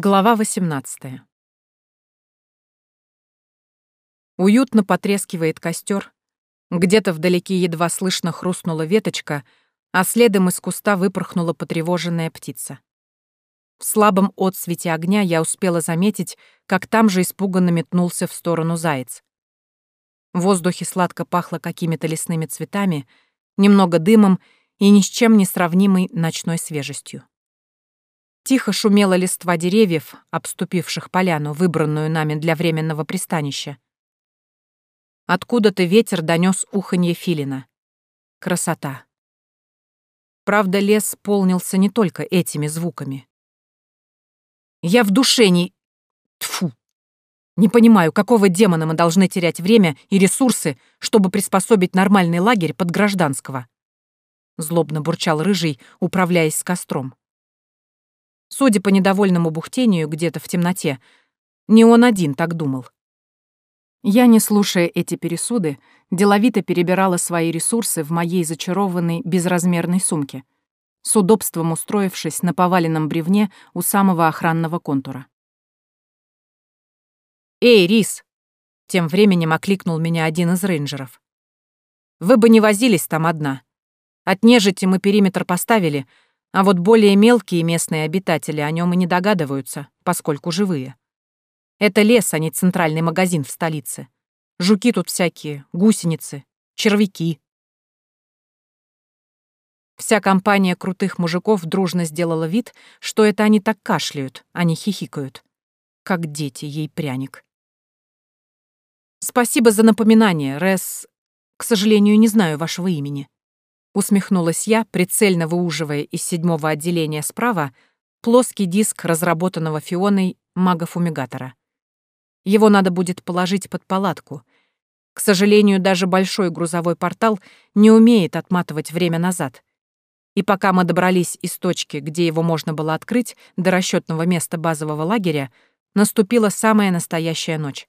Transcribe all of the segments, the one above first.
Глава 18. Уютно потрескивает костер. Где-то вдалеке едва слышно хрустнула веточка, а следом из куста выпорхнула потревоженная птица. В слабом отсвете огня я успела заметить, как там же испуганно метнулся в сторону заяц. В воздухе сладко пахло какими-то лесными цветами, немного дымом и ни с чем не сравнимой ночной свежестью. Тихо шумела листва деревьев, обступивших поляну, выбранную нами для временного пристанища. Откуда-то ветер донес уханье филина. Красота. Правда, лес полнился не только этими звуками. Я в душе не... Тфу. Не понимаю, какого демона мы должны терять время и ресурсы, чтобы приспособить нормальный лагерь под гражданского. Злобно бурчал рыжий, управляясь с костром. Судя по недовольному бухтению где-то в темноте, не он один так думал. Я, не слушая эти пересуды, деловито перебирала свои ресурсы в моей зачарованной безразмерной сумке, с удобством устроившись на поваленном бревне у самого охранного контура. «Эй, Рис!» — тем временем окликнул меня один из рейнджеров. «Вы бы не возились там одна. От нежити мы периметр поставили, а вот более мелкие местные обитатели о нем и не догадываются, поскольку живые. Это лес, а не центральный магазин в столице. Жуки тут всякие, гусеницы, червяки. Вся компания крутых мужиков дружно сделала вид, что это они так кашляют, а не хихикают. Как дети, ей пряник. «Спасибо за напоминание, Рес... К сожалению, не знаю вашего имени». Усмехнулась я, прицельно выуживая из седьмого отделения справа плоский диск разработанного Фионой мага-фумигатора. Его надо будет положить под палатку. К сожалению, даже большой грузовой портал не умеет отматывать время назад. И пока мы добрались из точки, где его можно было открыть, до расчетного места базового лагеря, наступила самая настоящая ночь.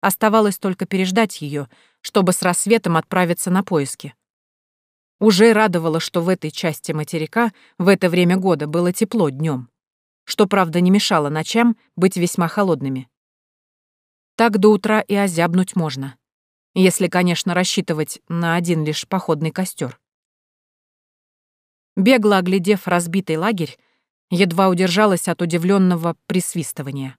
Оставалось только переждать ее, чтобы с рассветом отправиться на поиски. Уже радовало, что в этой части материка в это время года было тепло днем, что, правда, не мешало ночам быть весьма холодными. Так до утра и озябнуть можно, если, конечно, рассчитывать на один лишь походный костер. Бегло оглядев разбитый лагерь, едва удержалась от удивленного присвистывания.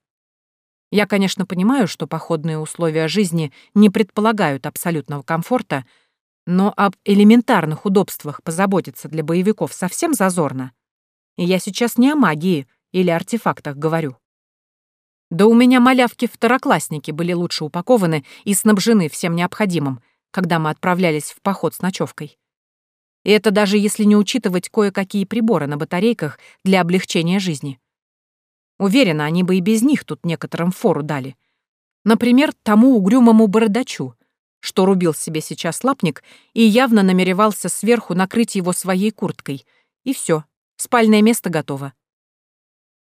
Я, конечно, понимаю, что походные условия жизни не предполагают абсолютного комфорта, но об элементарных удобствах позаботиться для боевиков совсем зазорно. И я сейчас не о магии или артефактах говорю. Да у меня малявки-второклассники были лучше упакованы и снабжены всем необходимым, когда мы отправлялись в поход с ночевкой. И это даже если не учитывать кое-какие приборы на батарейках для облегчения жизни. Уверена, они бы и без них тут некоторым фору дали. Например, тому угрюмому бородачу, что рубил себе сейчас лапник и явно намеревался сверху накрыть его своей курткой. И все, спальное место готово.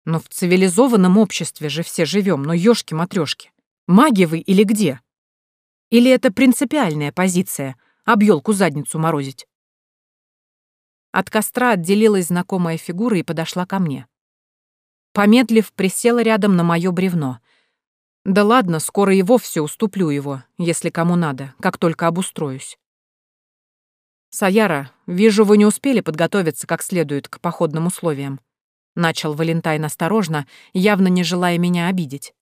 Но в цивилизованном обществе же все живем, но ёшки матрёшки Маги вы или где? Или это принципиальная позиция — объёлку задницу морозить? От костра отделилась знакомая фигура и подошла ко мне. Помедлив, присела рядом на моё бревно — да ладно, скоро и вовсе уступлю его, если кому надо, как только обустроюсь. «Саяра, вижу, вы не успели подготовиться как следует к походным условиям», — начал Валентайн осторожно, явно не желая меня обидеть.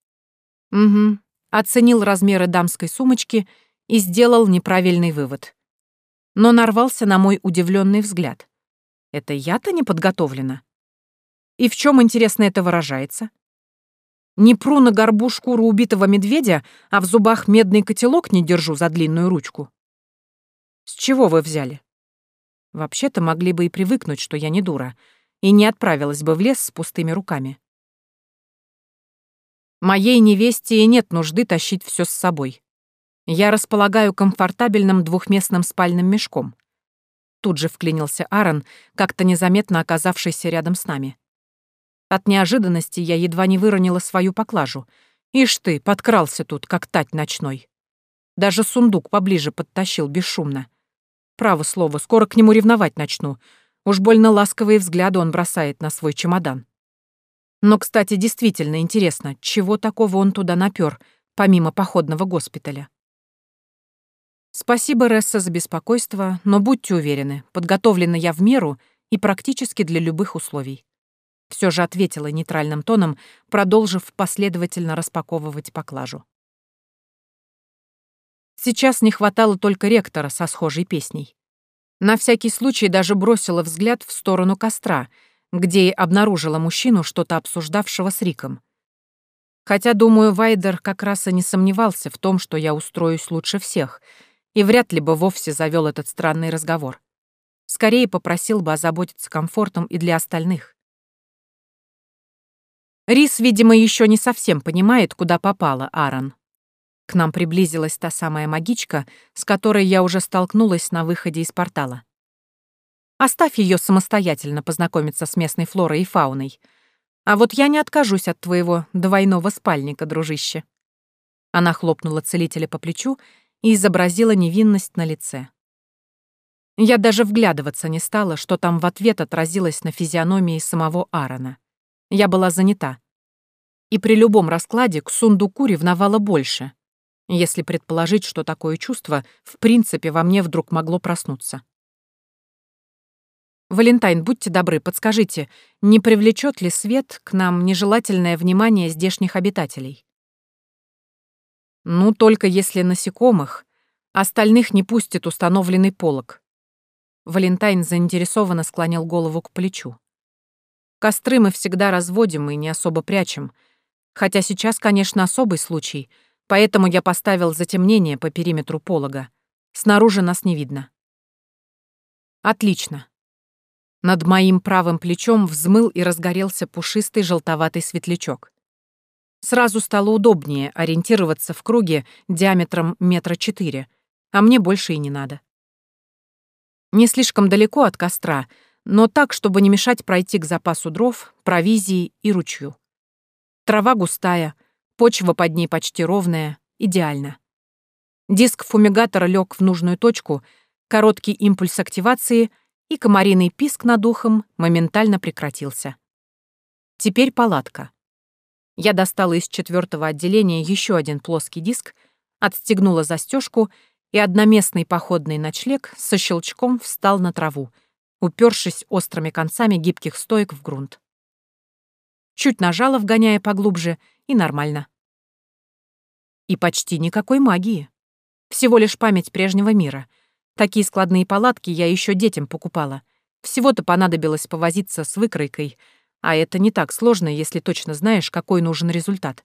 «Угу», — оценил размеры дамской сумочки и сделал неправильный вывод. Но нарвался на мой удивленный взгляд. «Это я-то не подготовлена?» «И в чем интересно, это выражается?» Не пру на горбу шкуру убитого медведя, а в зубах медный котелок не держу за длинную ручку. С чего вы взяли? Вообще-то могли бы и привыкнуть, что я не дура, и не отправилась бы в лес с пустыми руками. Моей невесте и нет нужды тащить все с собой. Я располагаю комфортабельным двухместным спальным мешком. Тут же вклинился Аарон, как-то незаметно оказавшийся рядом с нами. От неожиданности я едва не выронила свою поклажу. Ишь ты, подкрался тут, как тать ночной. Даже сундук поближе подтащил бесшумно. Право слово, скоро к нему ревновать начну. Уж больно ласковые взгляды он бросает на свой чемодан. Но, кстати, действительно интересно, чего такого он туда напёр, помимо походного госпиталя. Спасибо, Ресса, за беспокойство, но будьте уверены, подготовлена я в меру и практически для любых условий. Все же ответила нейтральным тоном, продолжив последовательно распаковывать поклажу. Сейчас не хватало только ректора со схожей песней. На всякий случай даже бросила взгляд в сторону костра, где и обнаружила мужчину, что-то обсуждавшего с Риком. Хотя, думаю, Вайдер как раз и не сомневался в том, что я устроюсь лучше всех, и вряд ли бы вовсе завел этот странный разговор. Скорее попросил бы озаботиться комфортом и для остальных. Рис, видимо, еще не совсем понимает, куда попала Аарон. К нам приблизилась та самая магичка, с которой я уже столкнулась на выходе из портала. Оставь ее самостоятельно познакомиться с местной флорой и фауной. А вот я не откажусь от твоего двойного спальника, дружище. Она хлопнула целителя по плечу и изобразила невинность на лице. Я даже вглядываться не стала, что там в ответ отразилось на физиономии самого Аарона. Я была занята. И при любом раскладе к сундуку ревновала больше, если предположить, что такое чувство в принципе во мне вдруг могло проснуться. «Валентайн, будьте добры, подскажите, не привлечет ли свет к нам нежелательное внимание здешних обитателей?» «Ну, только если насекомых. Остальных не пустит установленный полог». Валентайн заинтересованно склонил голову к плечу. Костры мы всегда разводим и не особо прячем. Хотя сейчас, конечно, особый случай, поэтому я поставил затемнение по периметру полога. Снаружи нас не видно. Отлично. Над моим правым плечом взмыл и разгорелся пушистый желтоватый светлячок. Сразу стало удобнее ориентироваться в круге диаметром метра четыре, а мне больше и не надо. Не слишком далеко от костра — но так, чтобы не мешать пройти к запасу дров, провизии и ручью. Трава густая, почва под ней почти ровная, идеально. Диск фумигатора лег в нужную точку, короткий импульс активации и комариный писк над ухом моментально прекратился. Теперь палатка. Я достала из четвертого отделения еще один плоский диск, отстегнула застежку, и одноместный походный ночлег со щелчком встал на траву — упершись острыми концами гибких стоек в грунт. Чуть нажала, вгоняя поглубже, и нормально. И почти никакой магии. Всего лишь память прежнего мира. Такие складные палатки я еще детям покупала. Всего-то понадобилось повозиться с выкройкой, а это не так сложно, если точно знаешь, какой нужен результат.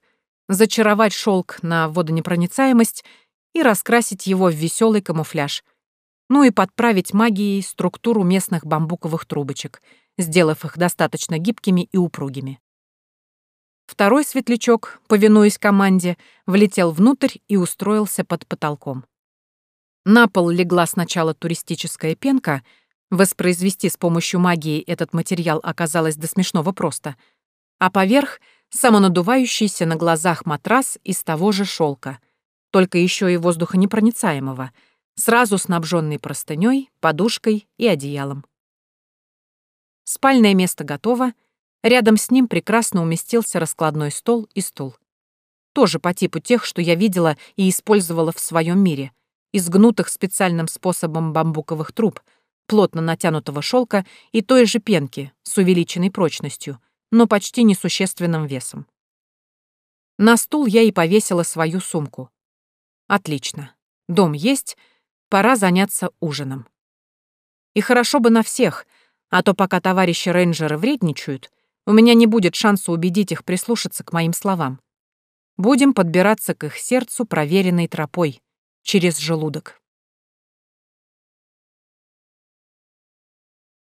Зачаровать шелк на водонепроницаемость и раскрасить его в веселый камуфляж — ну и подправить магией структуру местных бамбуковых трубочек, сделав их достаточно гибкими и упругими. Второй светлячок, повинуясь команде, влетел внутрь и устроился под потолком. На пол легла сначала туристическая пенка, воспроизвести с помощью магии этот материал оказалось до смешного просто, а поверх — самонадувающийся на глазах матрас из того же шелка, только еще и воздухонепроницаемого — сразу снабженный простыней, подушкой и одеялом. Спальное место готово, рядом с ним прекрасно уместился раскладной стол и стул. Тоже по типу тех, что я видела и использовала в своем мире, из гнутых специальным способом бамбуковых труб, плотно натянутого шелка и той же пенки с увеличенной прочностью, но почти несущественным весом. На стул я и повесила свою сумку. Отлично. Дом есть — Пора заняться ужином. И хорошо бы на всех, а то пока товарищи рейнджеры вредничают, у меня не будет шанса убедить их прислушаться к моим словам. Будем подбираться к их сердцу проверенной тропой, через желудок.